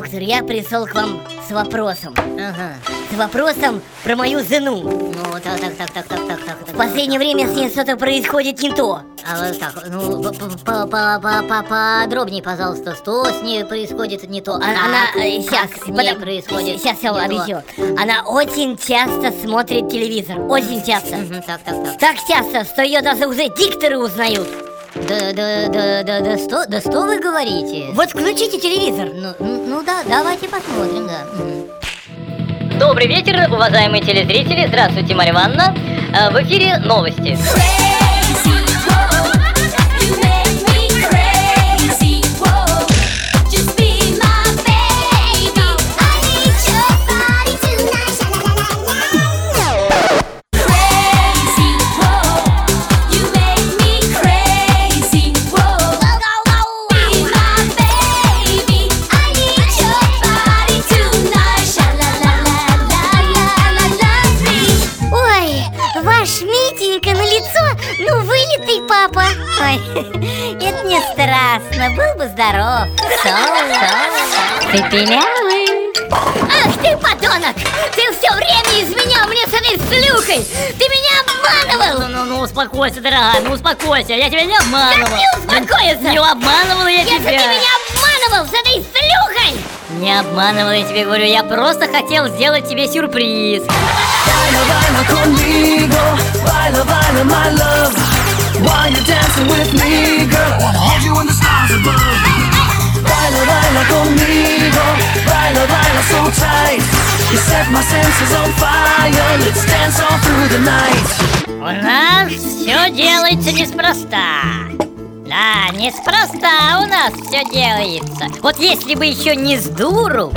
Доктор, я пришел к вам с вопросом. Ага. С вопросом про мою жену. Ну, так, так, так, так, так, так, так. В последнее время с ней что-то происходит не то. А вот так, ну, по- по- по- по- по- подробнее, пожалуйста, что с ней происходит не то? Она э, сейчас, как с ней происходит Сейчас я то? объясню. Она очень часто смотрит телевизор. Очень часто. Так, так, так. Так часто, что ее даже уже дикторы узнают. Да, да, да, да, да, что, да что вы говорите? Вот включите телевизор. Ну, ну, ну да, давайте посмотрим, да. Добрый вечер, уважаемые телезрители. Здравствуйте, Марья Ивановна. Э, В эфире новости. Ваш Митенька на лицо, ну вылитый папа. Ой, это не страшно, был бы здоров. Ты пилявый. Ах ты, подонок! Ты все время изменял мне с этой шлюхой! Ты меня обманывал! Ну, ну, ну, успокойся, дорогая, ну успокойся. Я тебя не Как обманывал. не успокоиться? Не обманывал я Если ты тебя. меня обманывал с этой шлюхой! Не обманывал я тебе, говорю. Я просто хотел сделать тебе сюрприз. Baila, baila conmigo, baila, baila, my love. While you're dancing with me, girl, I wanna hold you in the stars above. Baila, baila conmigo, baila, baila so tight. You set my senses on fire. Let's dance all through the night. У нас все делается неспроста. Да, неспроста у нас все делается. Вот если бы еще не с дуру,